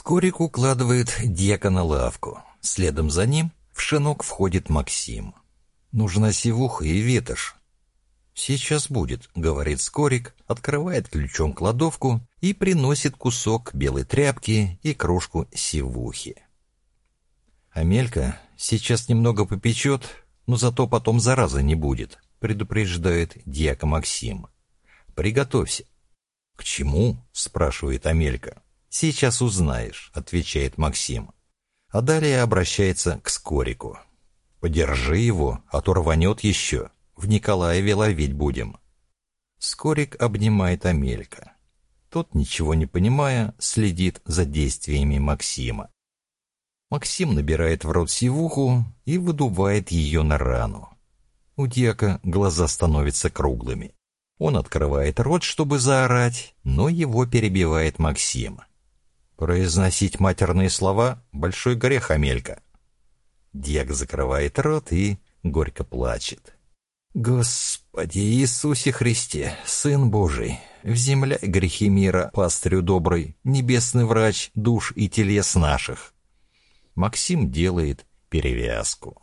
Скорик укладывает дьяка на лавку. Следом за ним в шинок входит Максим. Нужна сивуха и ветошь. «Сейчас будет», — говорит Скорик, открывает ключом кладовку и приносит кусок белой тряпки и кружку сивухи. «Амелька сейчас немного попечет, но зато потом заразы не будет», — предупреждает дьяка Максим. «Приготовься». «К чему?» — спрашивает Амелька. «Сейчас узнаешь», — отвечает Максим. А далее обращается к Скорику. «Подержи его, а то рванет еще. В Николаеве ловить будем». Скорик обнимает Амелька. Тот, ничего не понимая, следит за действиями Максима. Максим набирает в рот сивуху и выдувает ее на рану. У Дьяка глаза становятся круглыми. Он открывает рот, чтобы заорать, но его перебивает Максим. Произносить матерные слова — большой грех, Амелька. Дьяк закрывает рот и горько плачет. «Господи Иисусе Христе, Сын Божий, в земля грехи мира, пастырю добрый, небесный врач душ и телес наших». Максим делает перевязку.